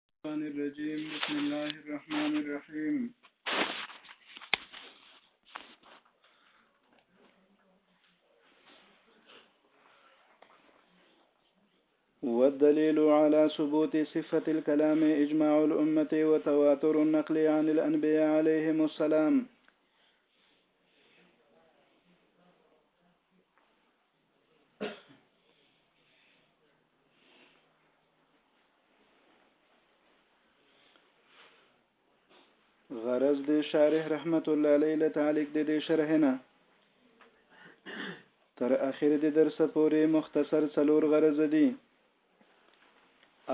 الشيطان الرجيم بسم الله الرحمن الرحيم والدليل على ثبوت صفة الكلام إجماع الأمة وتواتر النقل عن الأنبياء عليهم السلام غرض د شارح رحمت الله علیه له تعلق د دې شرح نه تر اخر د درس پورې مختصر څلور غرض دي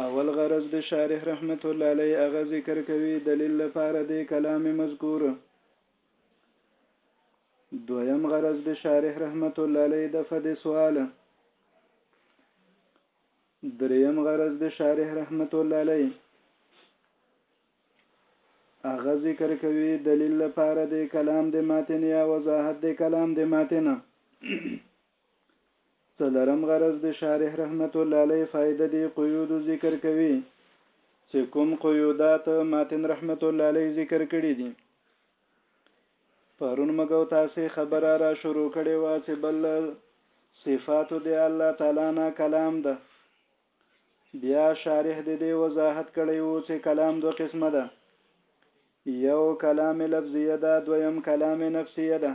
اول غرض د شارح رحمت الله علیه هغه ذکر کوي دلیل لپاره د کلام مذکور دویم غرض د شارح رحمت الله علیه د فد سوال دریم غرض د شارح رحمت الله علیه هغه ذکر کوي دلیل لپاره د کلام د ماتن یا وضاحت د کلام د ماتن څلورم غرض د شارح رحمت الله علیه فائده د قیودو ذکر کوي چې کوم قیودات ماتن رحمت الله علیه ذکر کړي دي پرون مګو تاسو خبره را شروع کړې و چې بل صفات د الله تعالی نه کلام ده بیا شارح د دې وضاحت کړی وو چې کلام دو قسمه ده یو کلام لفظیه ده دویم کلام نفسیه ده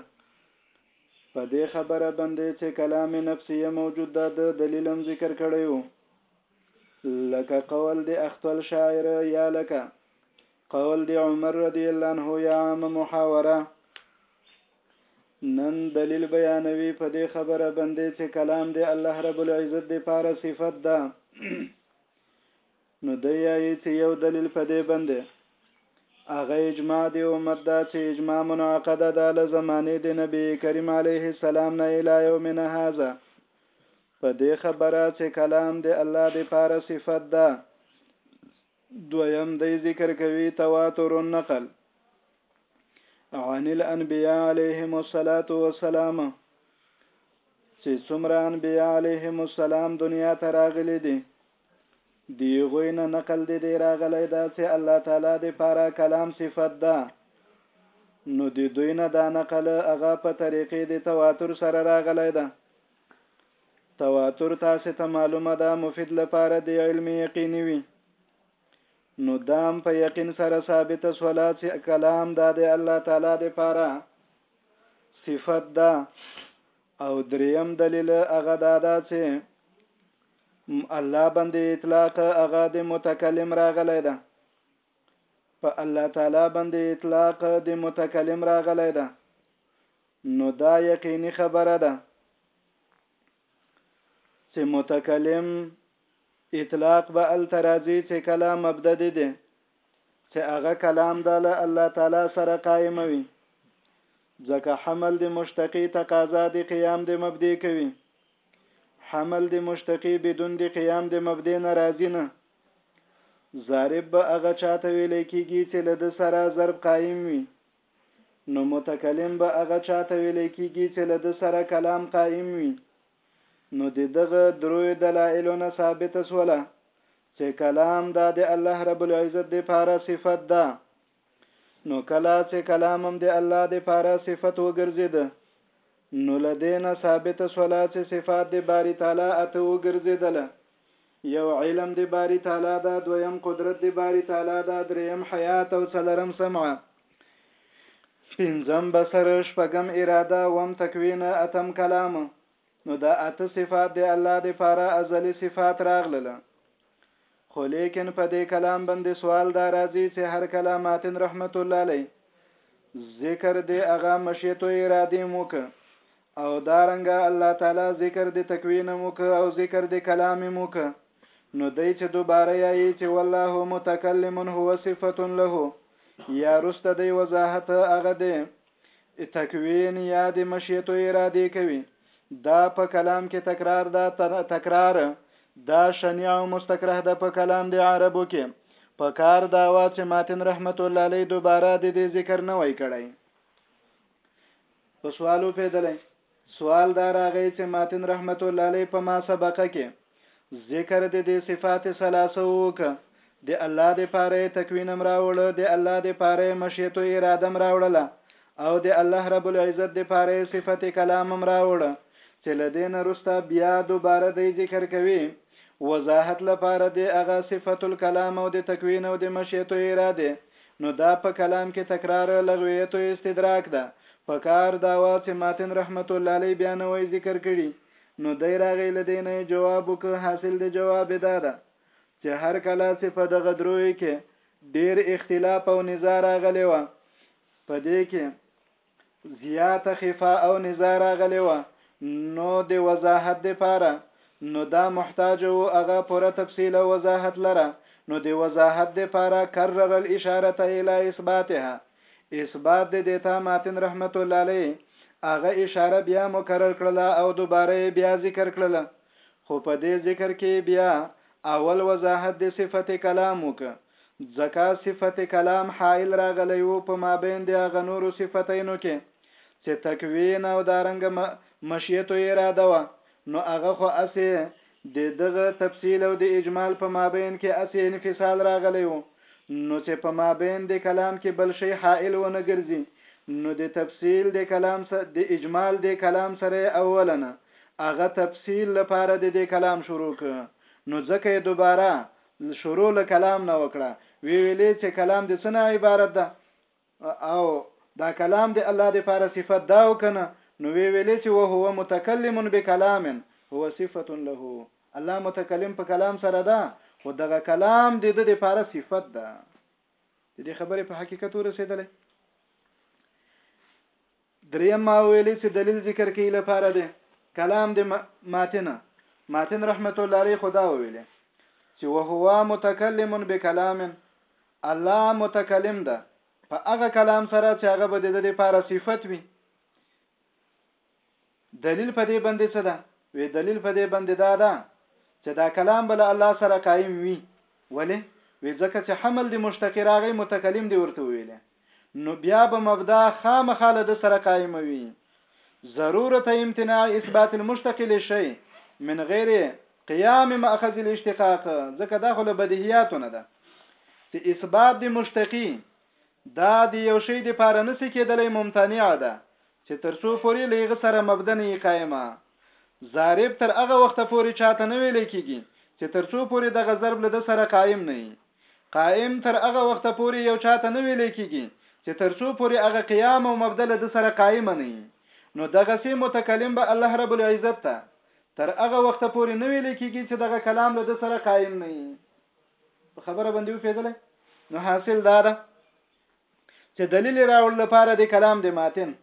په دې خبره باندې چې کلام نفسیه موجود ده د دلیلم ذکر کړی وو لکه قول د اختل شاعر یا لکه قول د عمر رضی الله عنه یا عام محاوره نن دلیل بیانوی په دی خبره بندی چه کلام دی الله رب العزت دی پاره صفت ده نو دی یایی چه یو دلیل په دی بندی اغه اجماع دی امت دا چه اجماع منعقده ده له زمانه دی نبی کریم علیه السلام نه الی یومنا هذا په دی خبره چه کلام دی الله دی پاره صفت ده دویم دی ذکر کوي تواتر النقل عن الانبیاء علیهم الصلاۃ والسلام چې څومره انبیاء علیهم السلام دنیا ته راغلي دي دی غوینه نقل دی دی راغلی دا چې الله تعالی دی پاره کلام صفت ده نو دی دوی نه دا نقل هغه په طریقې دی تواتر سره راغلی ده تواتر تاسې ته معلومه ده مفید لپاره د علم یقیني وي نو دام په یقین سره ثابت سولا چې کلام دا د الله تعالی د پاره صفت ده او دریم دلیل هغه دا ده چې الله باندې اطلاق هغه د متکلم راغلی ده په الله تعالی باندې اطلاق د متکلم راغلی ده نو دا یقیني خبره ده چې متکلم اطلاق به الترازی چې کلام مبدا دي دي چې هغه کلام د الله تعالی سره قائم وي ځکه حمل د مشتقي تقاضا د قیام د مبدی کوي حمل د مشتقي بدون د قیام د مبدی ناراضی نه ضارب به هغه چا ته ویل کېږي چې له ده سره ضرب قایم وي نو متکلم به هغه چا ته ویل کېږي چې له ده سره کلام قایم وي نو د دغه دروی دلایلو نه ثابته سوله چې کلام دا د الله رب العزت دپاره صفت ده نو کله چې کلام هم د الله د پاره صفت وګرځید نو لدینه ثابت سولا چې صفات د باری تعالی اته وګرځیدله یو علم د باری تعالی دا دویم قدرت د باری تعالی دا دریم حیات او څلرم سمع پنځم بصر شپږم اراده وم تکوین اتم کلام نو دا اته صفات د الله د پاره ازلی صفات راغلل خو لیکن په دې کلام باندې سوال دا راځي چې هر کله ماتن رحمت الله علی ذکر د هغه مشیت او اراده موک او دارنګ الله تعالی ذکر د تکوین موک او ذکر د کلام موک نو دی چې دوباره یې چې والله متکلم هو صفه له یا رست دی وضاحت هغه دی د تکوین یا د مشیتو اراده کوي دا په کلام کې تکرار دا تکرار دا شنیع او مستکره ده په کلام د عربو کې په کار دا وا چې ماتن رحمت الله علی دوباره د دې ذکر نه وای کړی په سوالو پیدلې سوال دا راغی چې ماتن رحمت الله علیه په ما سبقه کې ذکر د دې صفات ثلاثه وک د الله د پاره تکوینم راوړ د الله د پاره مشیت او اراده م راوړله او د الله رب العزت د پاره صفت کلامم راوړ چې لدین رستا بیا دوباره د ذکر کوي وضاحت لپاره د هغه صفت الکلام او د تکوین او د مشیت او اراده نو دا په کلام کې تکرار لغویت و استدراک ده په کار دا وا چې ماتن رحمت الله علی بیا نه وای ذکر کړي نو دی راغی لدی نه جواب وک حاصل د جواب دا ده چې هر کله چې په دغه دروي کې ډیر اختلاف او نزاع راغلی و په دې کې زیاته خفا او نزا راغلی وه نو د وضاحت د پاره نو دا محتاج وو هغه پوره تفصیل او وضاحت لره نو د وضاحت د پاره کرر الاشاره الى اثباتها اثبات د دیتا ماتن رحمت الله علیه هغه اشاره بیا مکرر کړله او دوباره بیا ذکر کړله خو په دې ذکر کې بیا اول وضاحت د صفت کلام وکړه، ځکه صفت کلام حائل راغلی وو په مابین د هغه نورو صفتینو کې چې تکوین او دارنګه مشیت او اراده وه، نو هغه خو هسې د دغه تفصیل او د اجمال په مابین کې هسې انفصال راغلی وو، نو چې په مابین د کلام کې بل شی حائل ونه ګرځي، نو د تفصیل د کلام د اجمال د کلام سره یې اولا هغه تفصیل لپاره دې دې کلام شروع که نو ځکه یې دوباره شروع له کلام نه وکړه وی ویلې چې کلام دې څنه عبارت ده او دا کلام دې الله دې پاره صفت دا او کنه نو وی ویلې چې وه هو متکلم بکلام هو صفت له الله متکلم په کلام سره ده خو دغه کلام دې دې پاره صفت ده دې خبرې په حقیقت ورسېدلې دریم ما ویلی چې دلیل ذکر کوي لپاره دی کلام د ماتن ماتن رحمت الله علیه خدا ویلی چې وهو متکلم بکلام الله متکلم ده په هغه کلام سره چې هغه به د دې لپاره صفت وي دلیل په دې باندې څه ده وی دلیل په دې باندې دا ده چې دا کلام بل الله سره قائم وي ولی وی ځکه چې حمل د مشتق راغی متکلم دی ورته ویل نو بیا به مبدا خامخا له ده سره قائمه وي. ضرورت امتناع اثبات المشتقل شي من غیر قیام مأخذ الاشتقاق ځکه دا خو له بدیهیاتو نه ده چې اثبات د مشتقی دا د یو شی د پاره نسی کېدلی ممتنع ده چې تر څو پورې له هغه سره مبدا نه یې قائمه ضارب تر هغه وخته پورې چاته نه ویل کېږي چې تر څو پورې دغه ضرب له ده سره قائم نه وي قائم تر هغه وخته پورې یو چا ته نه ویلې کیږي چې تر څو پورې هغه قیام او مبده له ده سره قائمه نه وي نو دغسې متکلم به الله رب العزت ته تر هغه وخته پورې نه ویلې کیږي چې دغه کلام له ده سره قائم نه وي په خبره باندې وپیدلې نو حاصل دا ده چې دلیل راوړل لپاره د کلام د ماتن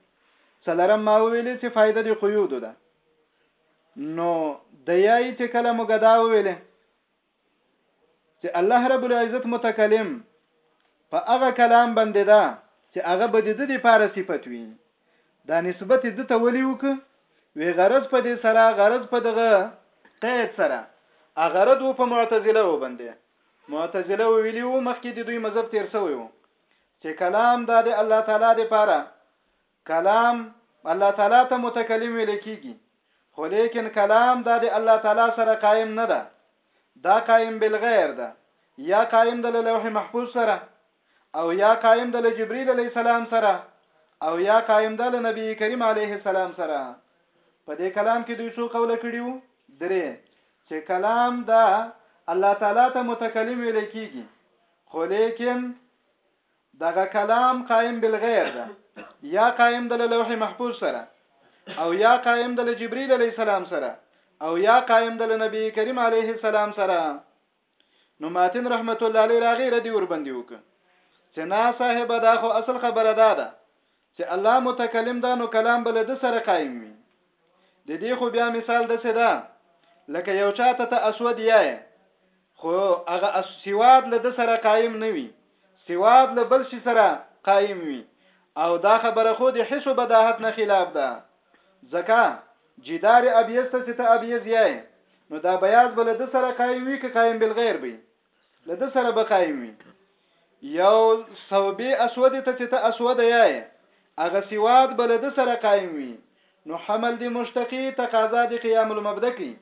څلرم ما ویلې چې فائدہ د قیود ده نو د یای چې کله مګدا ویلې چې الله رب العزت متکلم په هغه کلام باندې ده چې هغه به د دې لپاره صفت وي دا نسبت د ته ولي وک وی غرض په دې سره غرض په دغه قید سره اغرض و په معتزله و باندې معتزله ویلی وو مخکې د دوی مذهب تیر سوی وو چې کلام دا د الله تعالی لپاره کلام الله تعالی ته متکلم ویل کیږي خو لیکن کلام دا د الله تعالی سره قائم نه ده دا قائم بالغیر ده یا قائم د لوح محفوظ سره او یا قائم د جبرئیل علی السلام سره او یا قائم د نبی کریم علیه السلام سره په دې کلام کې دوی څو قوله کړیو درې چې کلام دا الله تعالی ته متکلم ویل کیږي خو لیکن دغه کلام قائم بالغير ده یا قائم ده له لوح محفوظ سره او یا قائم ده له جبريل عليه السلام سره او یا قائم ده له نبی کریم عليه السلام سره نو ماتن رحمت الله علیه راغی ردی ور باندې وک چې نا صاحب دا خو اصل خبره ده چې الله متکلم ده نو کلام به له ده سره قایم وي د دې خو بیا مثال داسې ده لکه یو چاته ته اسود یې خو هغه سواد له د سره قایم نه وي سواد له بل شي سره قایم وي او دا خبره خو د حسو بداهت نه خلاف ده ځکه جدار ابیز ته چې ته ابیز یې نو دا بیاز بل د سره قایم وي که قایم بل غیر وي له ده سره به قایم وي یو ثوبې اسود ته چې ته اسود یې هغه سواد به له ده سره قایم وي نو حمل دی مشتقی تقاضا دی قیام المبدا کی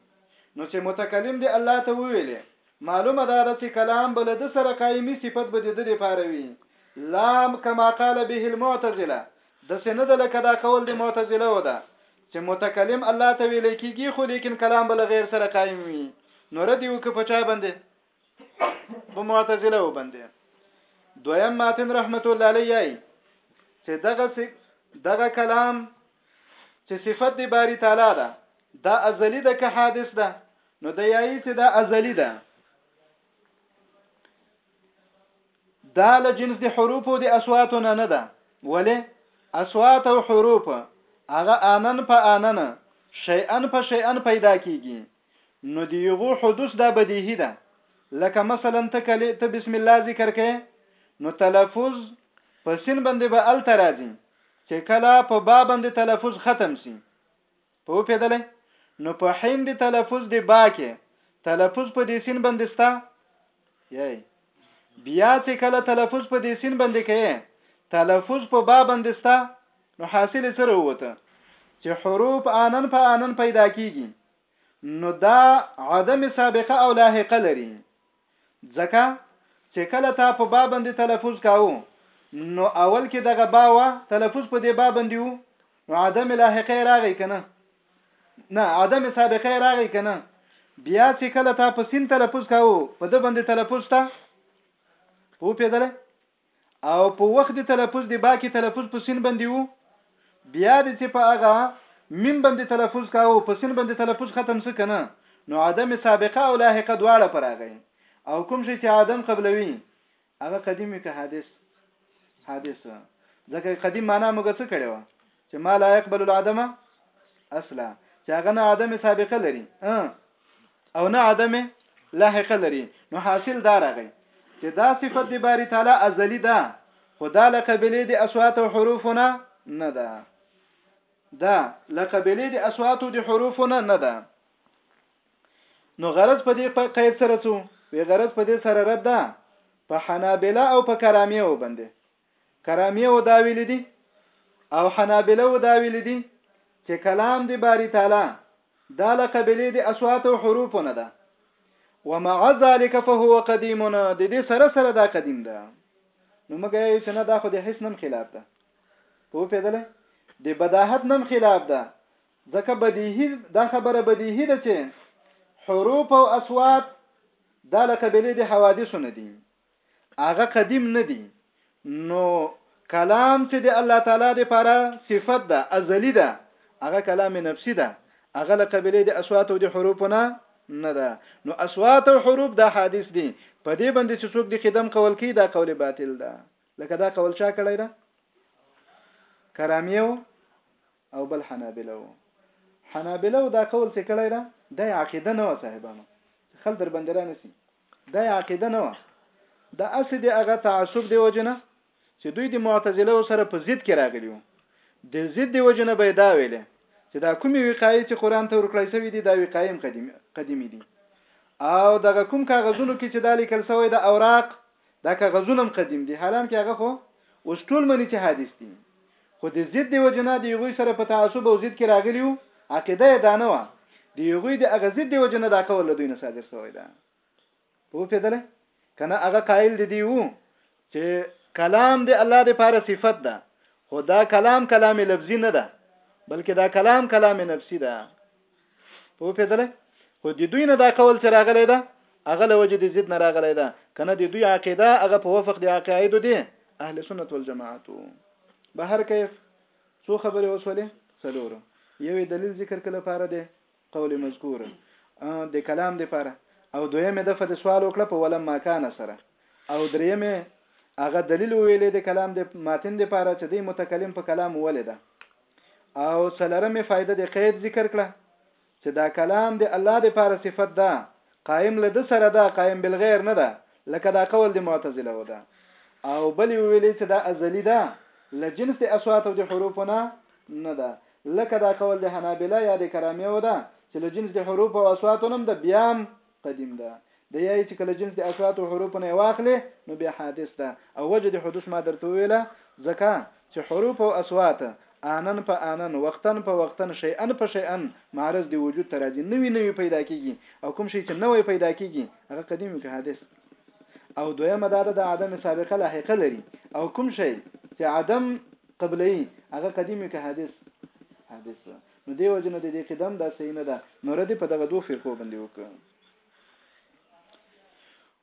نو چې متکلم دی الله ته ویلې معلومه ده چې کلام بل د سره قایمی صفت به د دې لپاره وي لام کما قال به المعتزله د سند لکه دا قول د معتزله و ده چې متکلم الله ته ویل کېږي خو لیکن کلام بل غیر سره قائم وي نو رد یو که پچا باندې په معتزله و باندې دویم ماتن رحمت الله علیه چې دغه دغه کلام چې صفت دی باری تعالی ده دا ازلی ده که حادث ده نو د یایي چې دا ازلی ده دا له جنس د حروفو د اصواتو نه نه ده ولی اصوات او حروف هغه انن په انن شیئن په شیئن پیدا کیږي نو دی یغو حدوث دا بدیهی ده لکه مثلا ته کلی ته بسم الله ذکر کې نو تلفظ په سین باندې به ال ترازی چې کله په با باندې تلفظ ختم سي پوپیدلی نو په حین دی تلفظ دی با کې تلفظ په دې سین باندې ستا یی بیا چې کله تلفظ په دې سین باندې کې تلفظ په با باندې ستا نو حاصل سره وته چې حروف آنن په آنن پیدا کیږي نو دا عدم سابقه او لاحقه لري ځکه چه کله تا په با باندې تلفظ کاوه نو اول کې دغه با وا تلفظ په دې با باندې وو نو عدم لاحقه راغی کنه نه عدم سابقه راغی کنه بیا چې کله تا په سین تلفظ کاوه په د باندې تلفظ تا په پیدله او په وخت د تلفظ د با کې تلفظ په سین باندې وو بیا د چې په هغه میم باندې تلفظ کاوه په سین باندې تلفظ ختم څه کنه نو عدم سابقه او لاحقه دواړه پر هغه او کوم شي چې عدم قبلوي هغه قدیم وي که حادث حادث ځکه قدیم معنا موږ څه کړو چې ما لا يقبل العدم اصلا چې هغه نه عدم سابقه لري او نه عدم لاحقه لري نو حاصل دا راغی چې دا صفت د باری تعالی ازلی ده خدا لقبلې د اصوات او حروفونه نه ده دا لقبلې د اصوات او د حروفونه نه ده نو غرض په دې قید سره څو وی غرض په دې سره رد ده په حنابلة او په کراميه وبنده کرامیو دا ویلي دي او حنابلو دا ویلي دي چې کلام دی باری تعالی دا لقبلې د اصوات او حروف نه ده ومع ذلك فهو قديم د دې سره سره دا قدیم ده نو موږ یو چې نه دا خو د هیڅ نم خلاف ده په پیدل د بداحت نم خلاف ده ځکه بدیهی دا خبره بدیهی ده چې حروف او اصوات دا لقبلې د حوادث نه دي هغه قدیم نه دی نو کلام چې د الله تعالی لپاره صفت ده ازلی ده هغه کلام نفسي ده هغه له قبيله د اصوات او د حروف نه نه ده نو اصوات او حروف دا حادث دي په دې باندې چې څوک د قدم قول کوي دا قول باطل ده لکه دا قول چا کړی ده کرامیو او بل حنابلو حنابلو دا قول څه کړی ده د عقیده نه و صاحبانو خل در بندران سي دا یې عقیده نه وه د اسې د هغه تعصب دی وجنه چې دوی د معتزله سره په ضد کې راغلي وو د ضد دی وجنه به دا ویلې چې دا کومې وقایې چې قران ته ورکړای شوی دی دا وقایې قدیمي قدیمي دي او دغه کوم کاغذونو کې چې دا لیکل شوی د اوراق دا کاغذونه قدیم دي حالانکه هغه خو اوس ټول منی چې حادث دي خو د ضد د وجې نه د هغوی سره په تعصب او ضد کې راغلي وو، عقیده یې دا نه وه، د هغوی د هغه ضد د وجې نه دا قول له دوی نه صادر شوی ده. پوهېدلی؟ که نه هغه قائل د دې وو چې کلام د الله د پاره صفت ده خو دا کلام کلام لفظي نه ده بلکې دا کلام کلام نفسي ده په پیدله خو د دوی نه دا قول چې راغلی ده هغه له وجې د ضد نه راغلی ده کنه د دوی عقیده هغه په وفق د عقاید دي اهل سنت والجماعت به هر کیف څو خبرې وسولې څلور یو دلیل ذکر کله پاره دی قول مذکور د کلام دی پاره او دویمه دفعه د سوال وکړه په ولم ما کان سره او دریمه هغه دلیل ویلې د کلام د ماتن دی پاره چې د متکلم په کلام ولې ده او څلرمه فائده د قید ذکر کړه چې دا کلام د الله د پاره صفت ده قائم له د سره ده قائم بالغیر نه ده لکه دا قول د معتزله و ده او بل ویلې چې دا ازلی ده له جنس د اصوات او د حروف نه نه ده لکه دا قول د حنابلہ یا د کرامه و ده چې له جنس د حروف او اصوات نم ده بیا قدیم ده د یای چې کله جنس د اصوات او حروف نه واخلې نو بیا حادث ده او وجه د حدوث ما درته ویله ځکه چې حروف او اصوات آنن په آنن وقتن په وقتن شیئن په شیئن معرض دی وجود ته راځي نوی نوی پیدا کیږي او کوم شي چې نوی پیدا کیږي هغه قدیم وي که حادث او دویمه دا د عدم سابقه لاحقه لري او کوم شي چې عدم قبلي هغه قدیم وي که حادث حادث نو دې وجنه د دې قدم دا صحیح نه ده نو رد په دغه دوه فرقو باندې وکړه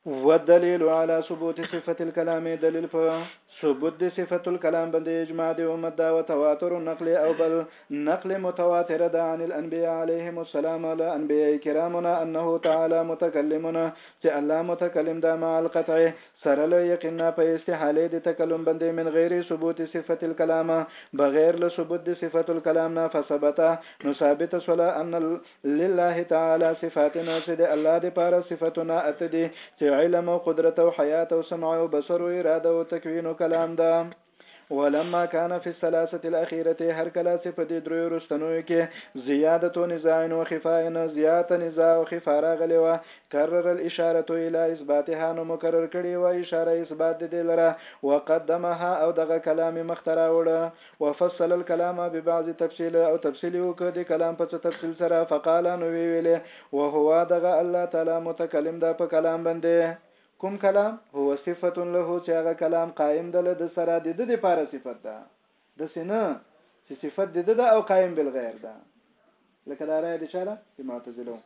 والدليل على ثبوت صفة الكلام دليل په ثبوت د صفة الكلام باندې اجماع دی او مدا او تواتر نقل او بل نقل متواتر ده عن الانبياء عليهم السلام على انبياء کرامنا انه تعالى متكلمنا چې الله متکلم ده مع القطع سره له یقین نه په استحالې د تکلم بندې من غیر ثبوت صفت الکلام بغیر له ثبوت د صفت الکلام نه فثبت نو ثابت سوله ان لله تعالی صفاتنا چې د الله د پاره صفتنا اتدي چې علم او قدرت او حیات او سمع او بصر او اراده او تکوین او کلام ده ولما كان في الثلاثه الاخيره هر کله چې په دې دریو رستنوي کې زیادت و نزاع و خفاء نه زیات نزاع او خفاء راغلی و کرر الاشاره الى اثباتها نو مکرر کړي و اشاره اثبات د دې لره وقدمها او دغه کلام مخترا وړه وفصل الكلام ببعض تفصيل او تفصيل وکړ د کلام په تفصيل سره فقال نو ویلې وهو دغه الله تعالی متکلم دا په کلام باندې کوم کلام؟ هو صفة له چې هغه کلام قائم ده له ده سره د ده د پاره صفت ده داسې نه چې صفت د ده ده او قائم بالغير ده لکه دا رائے د چا ده؟ د معتزلو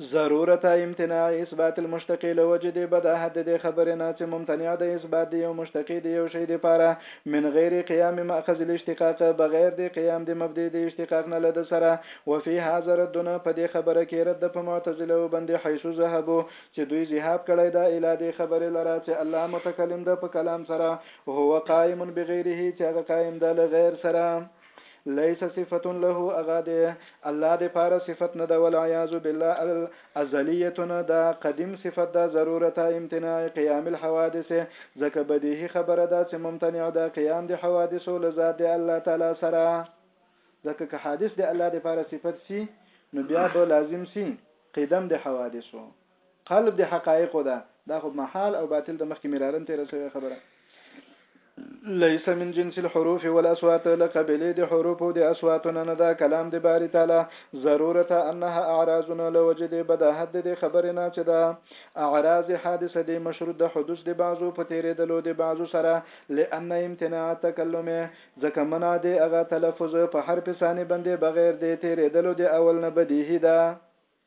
ضرورت امتناع اثبات المشتق له وجد بداحت د خبرې نه چې ممتنع د اثبات د یو مشتق د یو شی د پاره من غیر قیام ماخذ الاشتقاق بغیر د قیام د مبدی د اشتقاق نه لد سره وفي هذا ردنا په دې خبره کې رد په معتزلو باندې حيث ذهبو چې دوی ذهاب کړی ده الي دې خبرې لره چې الله متکلم ده په کلام سره هو قائم بغيره چې هغه قائم ده له غير سره ليس صفت له اغا دې الله دې پاره صفت نه ده والعياذ بالله الازليه دا قديم صفت ده ضرورت امتناع قيام الحوادث ځکه بديهي خبره ده چې ممتنع ده قيام دې حوادثو لذات دې الله تعالی سره ځکه که حادث د الله دپاره صفت سي نو بيا به لازم سي قدم د حوادثو. قلب د حقائقو ده، دا خو محال او باطل ده مخکي مرارا تيره سوې خبره. ليس من جنس الحروف والاصوات له قبيلې د حروفو او د اصواتو نه نه ده کلام د باري تعالی. ضرورت انها اعراض نه له وجې د بداهت د دې خبرې نه چي دا اعراض حادث دي مشروط د حدوث د بعضو په تيرېدلو د بعضو سره لأن امتناع التکلم ځکه منع دې هغه تلفظ په حرف ثاني بندې بغیر دې تیریدلو دې اول نه بدیهی ده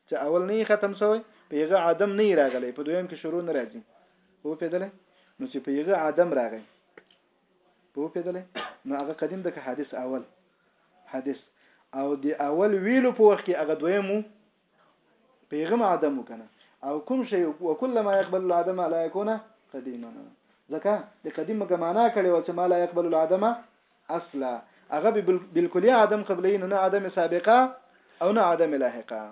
چې اول نه ختم سوی په یغه عدم نه راغلی په دویم کې شروع نه راځي او پیدلې نو چې په یغه عدم راغی په پیدلې نو هغه قدیم د حادث اول حادث او د اول ویلو په وخت کې هغه دویمو پیغم عدم وکنه او کوم شی وکله ما يقبل العدم لا يكون قديما ځکه د قدیم ګمانا کړي و چې ما لا يقبل العدم اصلا هغه بالکلی عدم قبلی نه عدم سابقه او نه عدم لاحقه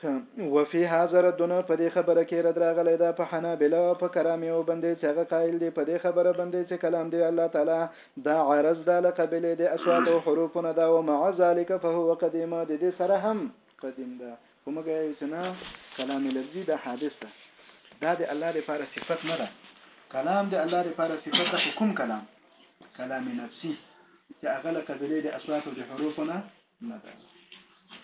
ښه وفي هذا ردونه په دې خبره کې رد راغلی ده په حنابله او په کرامیو بندې چې هغه قائل دي په دې خبره بندې چې کلام دې الله تعالی دا عرض ده له قبیلې دې اصوات او حروف نه ده ومع ذلک فهو قدیم د دې سره هم قدیم ده خو مګه یې چې نه کلام لفظي دا حادث ده دا د الله د پاره صفت نه ده کلام د الله د پاره صفت ده حکم کلام کلام نفسي چې هغه له قبیلې د اصوات او د حروف نه نه ده